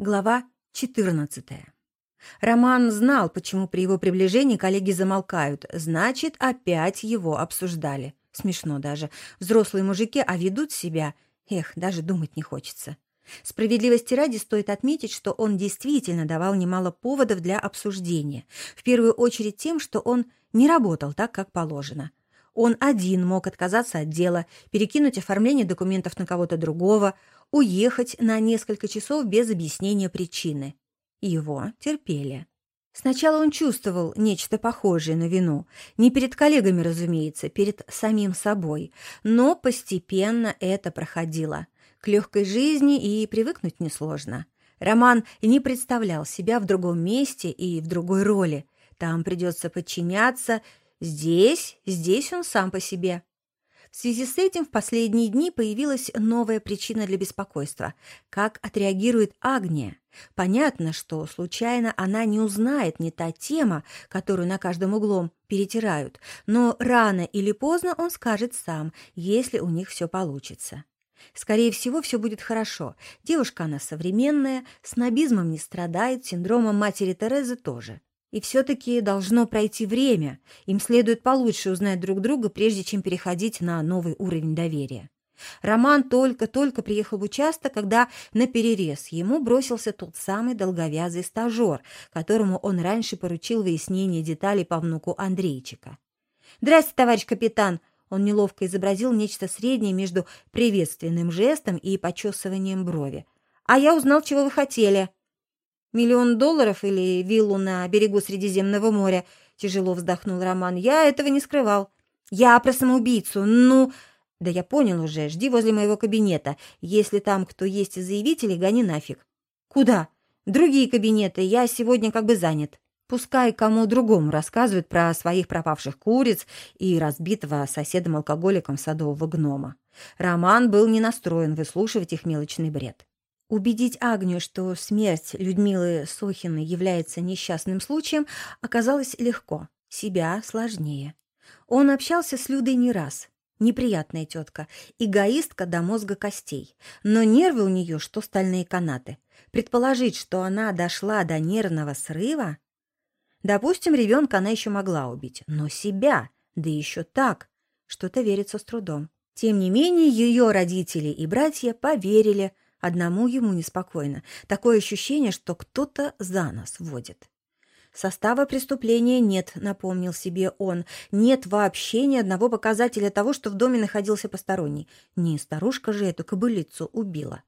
Глава 14. Роман знал, почему при его приближении коллеги замолкают. Значит, опять его обсуждали. Смешно даже. Взрослые мужики, а ведут себя... Эх, даже думать не хочется. Справедливости ради стоит отметить, что он действительно давал немало поводов для обсуждения. В первую очередь тем, что он не работал так, как положено. Он один мог отказаться от дела, перекинуть оформление документов на кого-то другого, уехать на несколько часов без объяснения причины. Его терпели. Сначала он чувствовал нечто похожее на вину. Не перед коллегами, разумеется, перед самим собой. Но постепенно это проходило. К легкой жизни и привыкнуть несложно. Роман не представлял себя в другом месте и в другой роли. Там придется подчиняться. Здесь, здесь он сам по себе. В связи с этим в последние дни появилась новая причина для беспокойства. Как отреагирует Агния? Понятно, что случайно она не узнает не та тема, которую на каждом углом перетирают, но рано или поздно он скажет сам, если у них все получится. Скорее всего, все будет хорошо. Девушка она современная, снобизмом не страдает, синдромом матери Терезы тоже. И все-таки должно пройти время, им следует получше узнать друг друга, прежде чем переходить на новый уровень доверия. Роман только-только приехал в участок, когда на перерез ему бросился тот самый долговязый стажер, которому он раньше поручил выяснение деталей по внуку Андрейчика. «Здрасте, товарищ капитан!» Он неловко изобразил нечто среднее между приветственным жестом и почесыванием брови. «А я узнал, чего вы хотели». «Миллион долларов или виллу на берегу Средиземного моря?» — тяжело вздохнул Роман. «Я этого не скрывал». «Я про самоубийцу. Ну...» «Да я понял уже. Жди возле моего кабинета. Если там кто есть из заявителей, гони нафиг». «Куда?» «Другие кабинеты. Я сегодня как бы занят». Пускай кому другому рассказывают про своих пропавших куриц и разбитого соседом-алкоголиком садового гнома. Роман был не настроен выслушивать их мелочный бред. Убедить Агнию, что смерть Людмилы Сохиной является несчастным случаем, оказалось легко, себя сложнее. Он общался с Людой не раз. Неприятная тетка, эгоистка до мозга костей. Но нервы у нее, что стальные канаты. Предположить, что она дошла до нервного срыва... Допустим, ребенка она еще могла убить, но себя, да еще так, что-то верится с трудом. Тем не менее, ее родители и братья поверили – Одному ему неспокойно. Такое ощущение, что кто-то за нас водит. Состава преступления нет, напомнил себе он. Нет вообще ни одного показателя того, что в доме находился посторонний. Не старушка же эту кобылицу убила.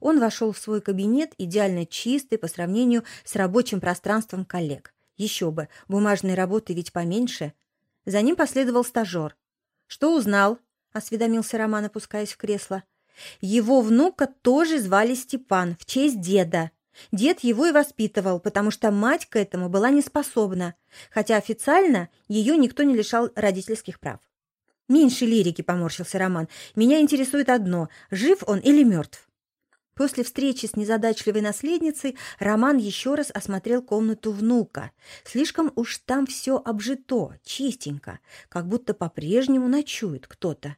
Он вошел в свой кабинет, идеально чистый по сравнению с рабочим пространством коллег. Еще бы, бумажной работы ведь поменьше. За ним последовал стажер. «Что узнал?» — осведомился Роман, опускаясь в кресло. Его внука тоже звали Степан, в честь деда. Дед его и воспитывал, потому что мать к этому была не способна, хотя официально ее никто не лишал родительских прав. «Меньше лирики», — поморщился Роман. «Меня интересует одно — жив он или мертв?» После встречи с незадачливой наследницей Роман еще раз осмотрел комнату внука. Слишком уж там все обжито, чистенько, как будто по-прежнему ночует кто-то.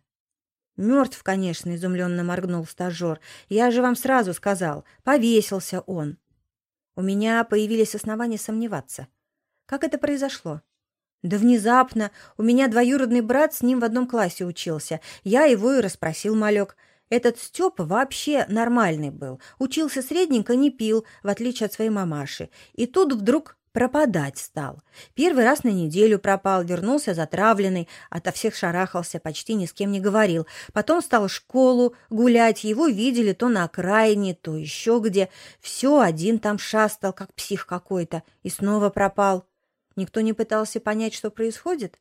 «Мертв, конечно», — изумленно моргнул стажер. «Я же вам сразу сказал. Повесился он». У меня появились основания сомневаться. Как это произошло? Да внезапно. У меня двоюродный брат с ним в одном классе учился. Я его и расспросил малек. Этот Степа вообще нормальный был. Учился средненько, не пил, в отличие от своей мамаши. И тут вдруг пропадать стал. Первый раз на неделю пропал, вернулся затравленный, ото всех шарахался, почти ни с кем не говорил. Потом стал в школу гулять, его видели то на окраине, то еще где. Все один там шастал, как псих какой-то, и снова пропал. Никто не пытался понять, что происходит?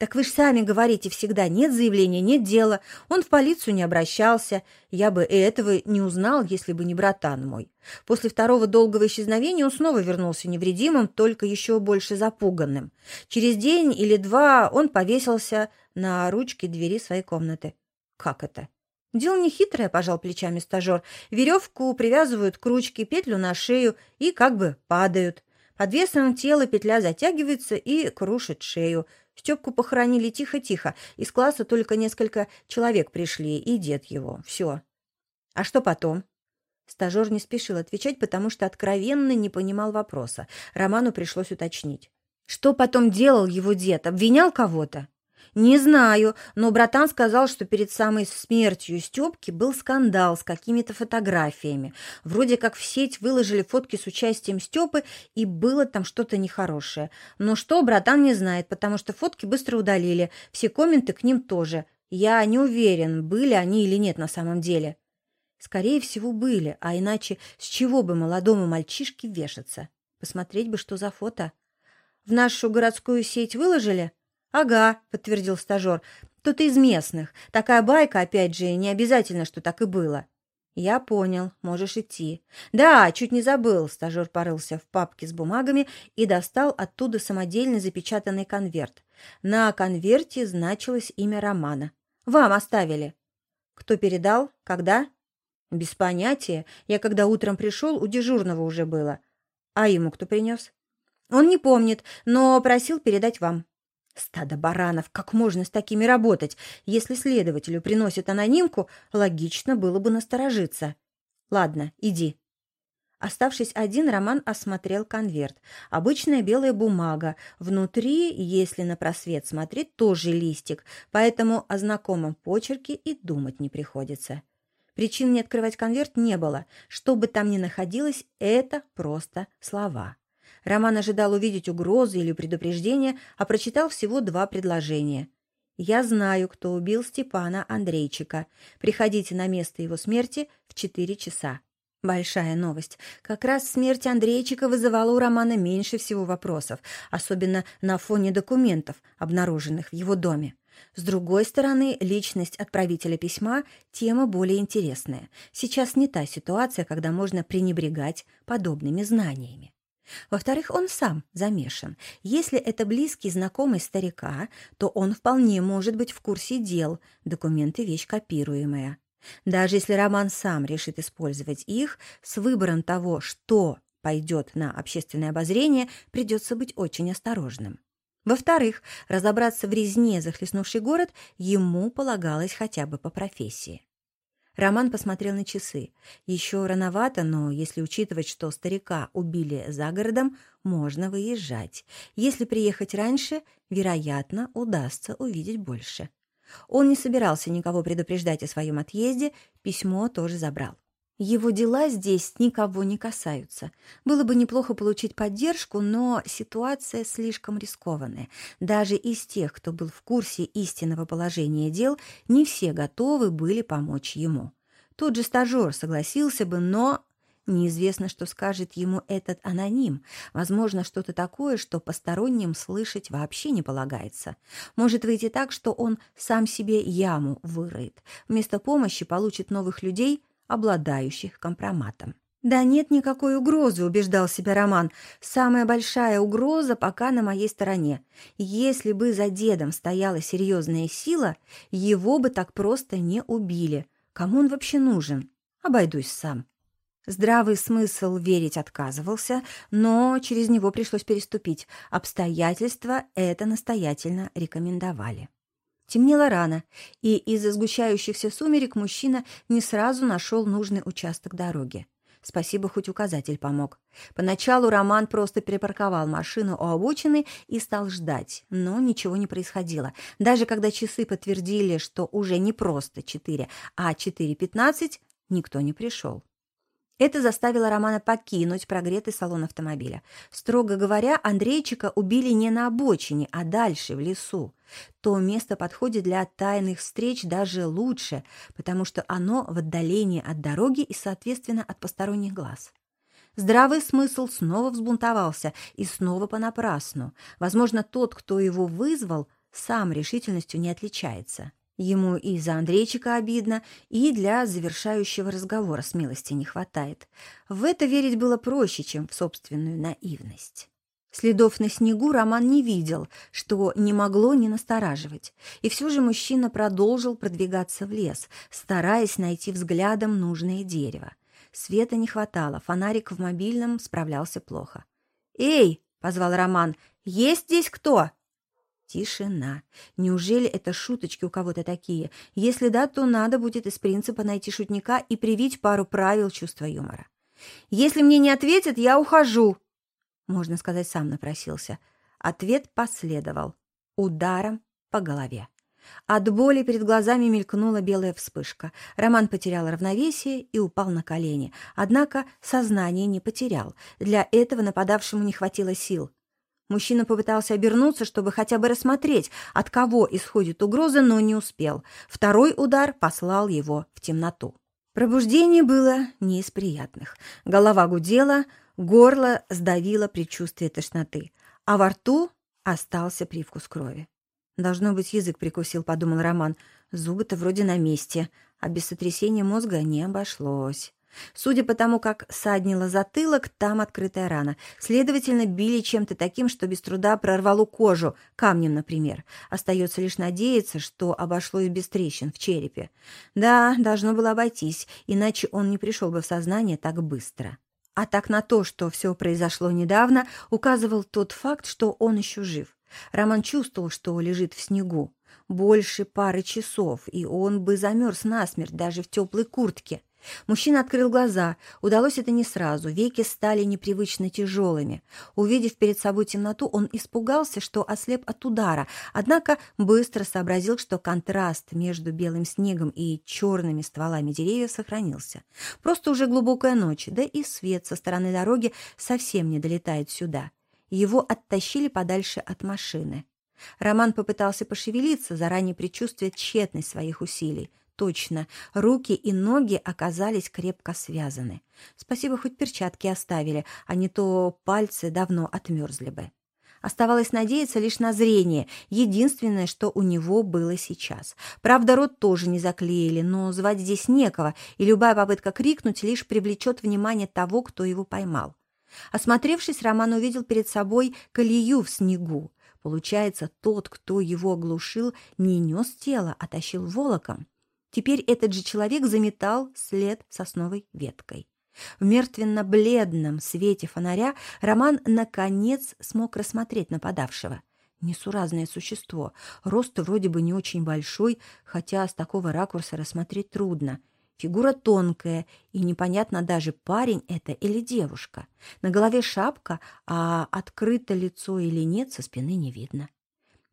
«Так вы же сами говорите всегда, нет заявления, нет дела. Он в полицию не обращался. Я бы и этого не узнал, если бы не братан мой. После второго долгого исчезновения он снова вернулся невредимым, только еще больше запуганным. Через день или два он повесился на ручке двери своей комнаты. Как это? Дело нехитрое, пожал плечами стажер. Веревку привязывают к ручке, петлю на шею и как бы падают. Под весом тела петля затягивается и крушит шею. Степку похоронили тихо-тихо. Из класса только несколько человек пришли, и дед его. Все. А что потом? Стажер не спешил отвечать, потому что откровенно не понимал вопроса. Роману пришлось уточнить. Что потом делал его дед? Обвинял кого-то? «Не знаю, но братан сказал, что перед самой смертью Степки был скандал с какими-то фотографиями. Вроде как в сеть выложили фотки с участием Степы, и было там что-то нехорошее. Но что, братан не знает, потому что фотки быстро удалили, все комменты к ним тоже. Я не уверен, были они или нет на самом деле». Скорее всего, были, а иначе с чего бы молодому мальчишке вешаться? Посмотреть бы, что за фото. В нашу городскую сеть выложили? «Ага», — подтвердил стажер. «Тут из местных. Такая байка, опять же, не обязательно, что так и было». «Я понял. Можешь идти». «Да, чуть не забыл». Стажер порылся в папке с бумагами и достал оттуда самодельный запечатанный конверт. На конверте значилось имя Романа. «Вам оставили». «Кто передал? Когда?» «Без понятия. Я когда утром пришел, у дежурного уже было». «А ему кто принес?» «Он не помнит, но просил передать вам». Стадо баранов, как можно с такими работать? Если следователю приносят анонимку, логично было бы насторожиться. Ладно, иди. Оставшись один, Роман осмотрел конверт. Обычная белая бумага. Внутри, если на просвет смотреть, тоже листик, поэтому о знакомом почерке и думать не приходится. Причин не открывать конверт не было. Что бы там ни находилось, это просто слова. Роман ожидал увидеть угрозы или предупреждение, а прочитал всего два предложения. «Я знаю, кто убил Степана Андрейчика. Приходите на место его смерти в четыре часа». Большая новость. Как раз смерть Андрейчика вызывала у Романа меньше всего вопросов, особенно на фоне документов, обнаруженных в его доме. С другой стороны, личность отправителя письма – тема более интересная. Сейчас не та ситуация, когда можно пренебрегать подобными знаниями. Во-вторых, он сам замешан. Если это близкий знакомый старика, то он вполне может быть в курсе дел, документы – вещь копируемая. Даже если Роман сам решит использовать их, с выбором того, что пойдет на общественное обозрение, придется быть очень осторожным. Во-вторых, разобраться в резне, захлестнувший город, ему полагалось хотя бы по профессии. Роман посмотрел на часы. Еще рановато, но если учитывать, что старика убили за городом, можно выезжать. Если приехать раньше, вероятно, удастся увидеть больше. Он не собирался никого предупреждать о своем отъезде, письмо тоже забрал. Его дела здесь никого не касаются. Было бы неплохо получить поддержку, но ситуация слишком рискованная. Даже из тех, кто был в курсе истинного положения дел, не все готовы были помочь ему. Тот же стажер согласился бы, но неизвестно, что скажет ему этот аноним. Возможно, что-то такое, что посторонним слышать вообще не полагается. Может выйти так, что он сам себе яму выроет. Вместо помощи получит новых людей – обладающих компроматом. «Да нет никакой угрозы», — убеждал себя Роман. «Самая большая угроза пока на моей стороне. Если бы за дедом стояла серьезная сила, его бы так просто не убили. Кому он вообще нужен? Обойдусь сам». Здравый смысл верить отказывался, но через него пришлось переступить. Обстоятельства это настоятельно рекомендовали. Темнело рано, и из-за сгущающихся сумерек мужчина не сразу нашел нужный участок дороги. Спасибо, хоть указатель помог. Поначалу Роман просто перепарковал машину у обочины и стал ждать, но ничего не происходило. Даже когда часы подтвердили, что уже не просто 4, а 4.15, никто не пришел. Это заставило Романа покинуть прогретый салон автомобиля. Строго говоря, Андрейчика убили не на обочине, а дальше, в лесу. То место подходит для тайных встреч даже лучше, потому что оно в отдалении от дороги и, соответственно, от посторонних глаз. Здравый смысл снова взбунтовался и снова понапрасну. Возможно, тот, кто его вызвал, сам решительностью не отличается. Ему и за Андрейчика обидно, и для завершающего разговора смелости не хватает. В это верить было проще, чем в собственную наивность. Следов на снегу Роман не видел, что не могло не настораживать. И все же мужчина продолжил продвигаться в лес, стараясь найти взглядом нужное дерево. Света не хватало, фонарик в мобильном справлялся плохо. «Эй!» — позвал Роман. «Есть здесь кто?» Тишина. Неужели это шуточки у кого-то такие? Если да, то надо будет из принципа найти шутника и привить пару правил чувства юмора. «Если мне не ответят, я ухожу!» Можно сказать, сам напросился. Ответ последовал. Ударом по голове. От боли перед глазами мелькнула белая вспышка. Роман потерял равновесие и упал на колени. Однако сознание не потерял. Для этого нападавшему не хватило сил. Мужчина попытался обернуться, чтобы хотя бы рассмотреть, от кого исходит угроза, но не успел. Второй удар послал его в темноту. Пробуждение было не из приятных. Голова гудела, горло сдавило предчувствие тошноты, а во рту остался привкус крови. «Должно быть, язык прикусил», — подумал Роман. «Зубы-то вроде на месте, а без сотрясения мозга не обошлось». Судя по тому, как саднило затылок, там открытая рана. Следовательно, били чем-то таким, что без труда прорвало кожу, камнем, например. Остается лишь надеяться, что обошлось без трещин в черепе. Да, должно было обойтись, иначе он не пришел бы в сознание так быстро. А так на то, что все произошло недавно, указывал тот факт, что он еще жив. Роман чувствовал, что лежит в снегу. Больше пары часов, и он бы замерз насмерть даже в теплой куртке. Мужчина открыл глаза. Удалось это не сразу. Веки стали непривычно тяжелыми. Увидев перед собой темноту, он испугался, что ослеп от удара, однако быстро сообразил, что контраст между белым снегом и черными стволами деревьев сохранился. Просто уже глубокая ночь, да и свет со стороны дороги совсем не долетает сюда. Его оттащили подальше от машины. Роман попытался пошевелиться, заранее предчувствуя тщетность своих усилий. Точно, руки и ноги оказались крепко связаны. Спасибо, хоть перчатки оставили, а не то пальцы давно отмерзли бы. Оставалось надеяться лишь на зрение, единственное, что у него было сейчас. Правда, рот тоже не заклеили, но звать здесь некого, и любая попытка крикнуть лишь привлечет внимание того, кто его поймал. Осмотревшись, Роман увидел перед собой колею в снегу. Получается, тот, кто его оглушил, не нес тело, а тащил волоком. Теперь этот же человек заметал след сосновой веткой. В мертвенно-бледном свете фонаря Роман, наконец, смог рассмотреть нападавшего. Несуразное существо. Рост вроде бы не очень большой, хотя с такого ракурса рассмотреть трудно. Фигура тонкая, и непонятно даже, парень это или девушка. На голове шапка, а открыто лицо или нет, со спины не видно.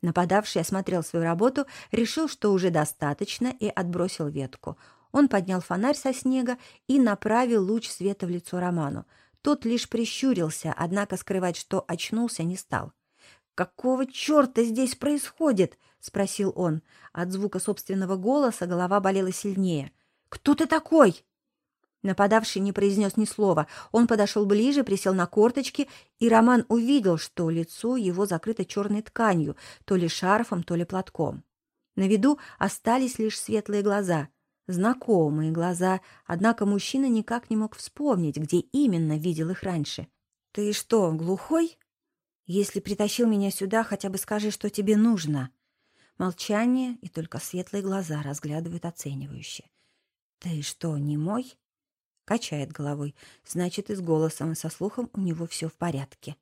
Нападавший осмотрел свою работу, решил, что уже достаточно, и отбросил ветку. Он поднял фонарь со снега и направил луч света в лицо Роману. Тот лишь прищурился, однако скрывать, что очнулся, не стал. «Какого черта здесь происходит?» — спросил он. От звука собственного голоса голова болела сильнее. «Кто ты такой?» Нападавший не произнес ни слова. Он подошел ближе, присел на корточки, и Роман увидел, что лицо его закрыто черной тканью, то ли шарфом, то ли платком. На виду остались лишь светлые глаза. Знакомые глаза, однако мужчина никак не мог вспомнить, где именно видел их раньше. «Ты что, глухой? Если притащил меня сюда, хотя бы скажи, что тебе нужно». Молчание, и только светлые глаза разглядывают оценивающе. «Ты что, не мой?» Качает головой. Значит, и с голосом, и со слухом у него все в порядке.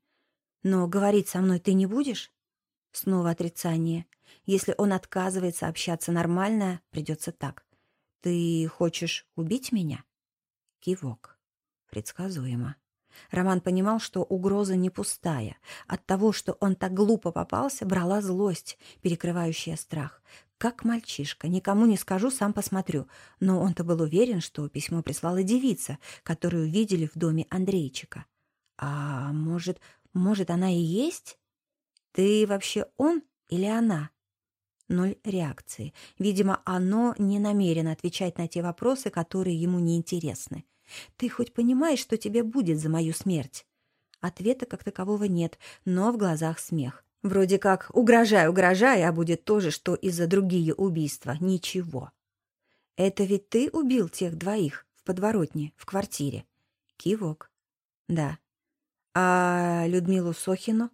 Но говорить со мной ты не будешь? Снова отрицание. Если он отказывается общаться нормально, придется так. Ты хочешь убить меня? Кивок. Предсказуемо. Роман понимал, что угроза не пустая. От того, что он так глупо попался, брала злость, перекрывающая страх. Как мальчишка, никому не скажу, сам посмотрю. Но он-то был уверен, что письмо прислала девица, которую видели в доме Андрейчика. А может, может, она и есть? Ты вообще он или она? Ноль реакции. Видимо, оно не намерено отвечать на те вопросы, которые ему не интересны. Ты хоть понимаешь, что тебе будет за мою смерть? Ответа как такового нет, но в глазах смех. Вроде как угрожай, угрожай, а будет то же, что и за другие убийства. Ничего. Это ведь ты убил тех двоих в подворотне, в квартире? Кивок. Да. А Людмилу Сохину?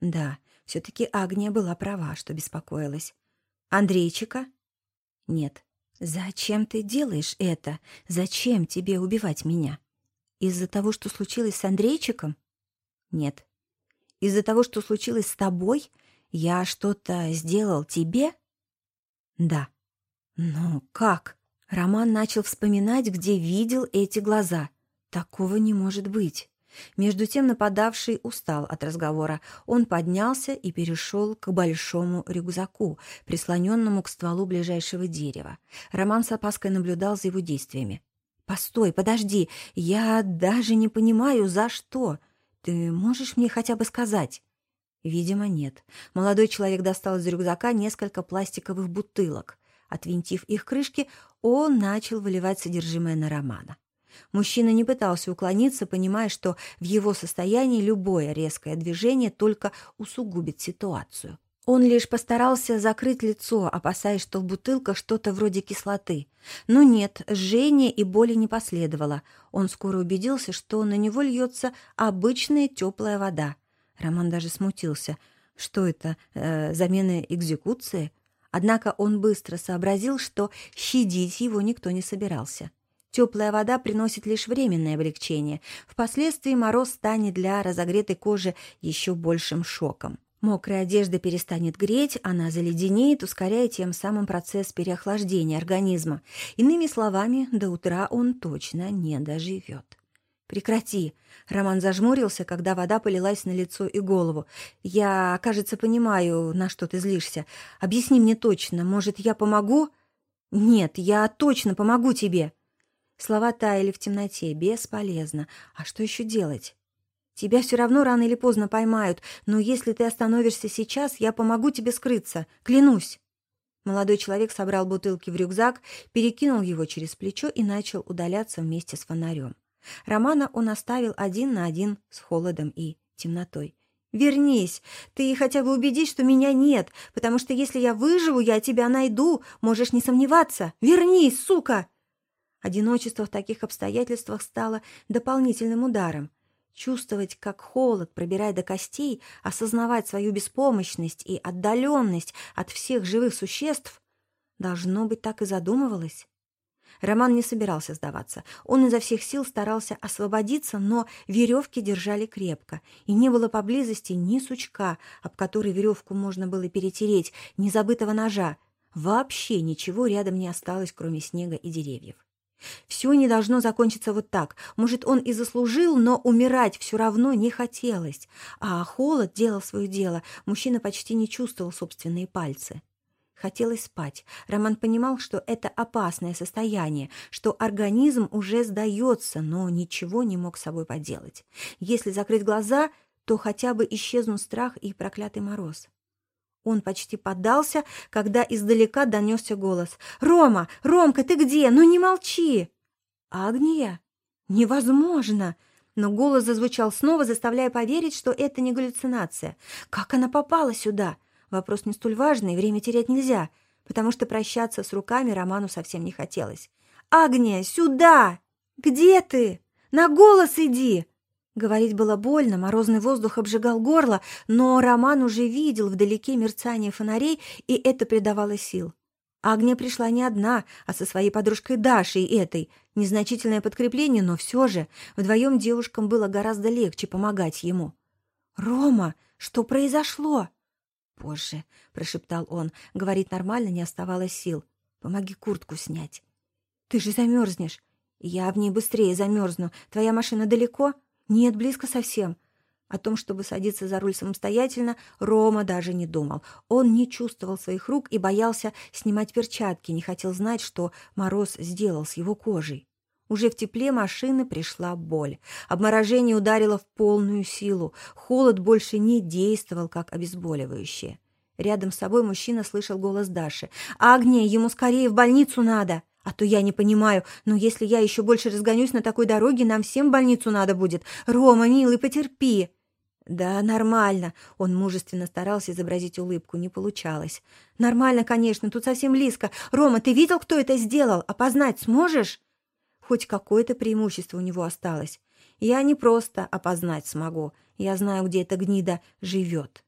Да, все-таки Агния была права, что беспокоилась. Андрейчика? Нет. Зачем ты делаешь это? Зачем тебе убивать меня? Из-за того, что случилось с Андрейчиком? Нет. Из-за того, что случилось с тобой, «Я что-то сделал тебе?» «Да». «Ну, как?» Роман начал вспоминать, где видел эти глаза. Такого не может быть. Между тем нападавший устал от разговора. Он поднялся и перешел к большому рюкзаку, прислоненному к стволу ближайшего дерева. Роман с опаской наблюдал за его действиями. «Постой, подожди, я даже не понимаю, за что. Ты можешь мне хотя бы сказать?» Видимо, нет. Молодой человек достал из рюкзака несколько пластиковых бутылок. Отвинтив их крышки, он начал выливать содержимое на Романа. Мужчина не пытался уклониться, понимая, что в его состоянии любое резкое движение только усугубит ситуацию. Он лишь постарался закрыть лицо, опасаясь, что в бутылках что-то вроде кислоты. Но нет, жжения и боли не последовало. Он скоро убедился, что на него льется обычная теплая вода. Роман даже смутился. Что это, э, замена экзекуции? Однако он быстро сообразил, что щадить его никто не собирался. Теплая вода приносит лишь временное облегчение. Впоследствии мороз станет для разогретой кожи еще большим шоком. Мокрая одежда перестанет греть, она заледенеет, ускоряя тем самым процесс переохлаждения организма. Иными словами, до утра он точно не доживет. «Прекрати!» Роман зажмурился, когда вода полилась на лицо и голову. «Я, кажется, понимаю, на что ты злишься. Объясни мне точно, может, я помогу?» «Нет, я точно помогу тебе!» Слова таяли в темноте. Бесполезно. А что еще делать? Тебя все равно рано или поздно поймают, но если ты остановишься сейчас, я помогу тебе скрыться. Клянусь. Молодой человек собрал бутылки в рюкзак, перекинул его через плечо и начал удаляться вместе с фонарем. Романа он оставил один на один с холодом и темнотой. «Вернись! Ты хотя бы убедись, что меня нет, потому что если я выживу, я тебя найду, можешь не сомневаться. Вернись, сука!» Одиночество в таких обстоятельствах стало дополнительным ударом. Чувствовать, как холод пробирает до костей, осознавать свою беспомощность и отдаленность от всех живых существ, должно быть, так и задумывалось. Роман не собирался сдаваться. Он изо всех сил старался освободиться, но веревки держали крепко, и не было поблизости ни сучка, об который веревку можно было перетереть, ни забытого ножа. Вообще ничего рядом не осталось, кроме снега и деревьев. Все не должно закончиться вот так. Может, он и заслужил, но умирать все равно не хотелось. А холод делал свое дело. Мужчина почти не чувствовал собственные пальцы. Хотелось спать. Роман понимал, что это опасное состояние, что организм уже сдается, но ничего не мог с собой поделать. Если закрыть глаза, то хотя бы исчезнут страх и проклятый мороз. Он почти поддался, когда издалека донесся голос. «Рома! Ромка, ты где? Ну не молчи!» «Агния? Невозможно!» Но голос зазвучал снова, заставляя поверить, что это не галлюцинация. «Как она попала сюда?» Вопрос не столь важный, время терять нельзя, потому что прощаться с руками Роману совсем не хотелось. «Агния, сюда! Где ты? На голос иди!» Говорить было больно, морозный воздух обжигал горло, но Роман уже видел вдалеке мерцание фонарей, и это придавало сил. Агния пришла не одна, а со своей подружкой Дашей этой. Незначительное подкрепление, но все же вдвоем девушкам было гораздо легче помогать ему. «Рома, что произошло?» «Позже», — прошептал он. Говорить нормально не оставалось сил. «Помоги куртку снять». «Ты же замерзнешь». «Я в ней быстрее замерзну. Твоя машина далеко?» Нет, близко совсем. О том, чтобы садиться за руль самостоятельно, Рома даже не думал. Он не чувствовал своих рук и боялся снимать перчатки, не хотел знать, что мороз сделал с его кожей. Уже в тепле машины пришла боль. Обморожение ударило в полную силу. Холод больше не действовал, как обезболивающее. Рядом с собой мужчина слышал голос Даши. «Агния, ему скорее в больницу надо!» А то я не понимаю, но если я еще больше разгонюсь на такой дороге, нам всем больницу надо будет. Рома, милый, потерпи. Да, нормально. Он мужественно старался изобразить улыбку, не получалось. Нормально, конечно, тут совсем близко. Рома, ты видел, кто это сделал? Опознать сможешь? Хоть какое-то преимущество у него осталось. Я не просто опознать смогу. Я знаю, где эта гнида живет.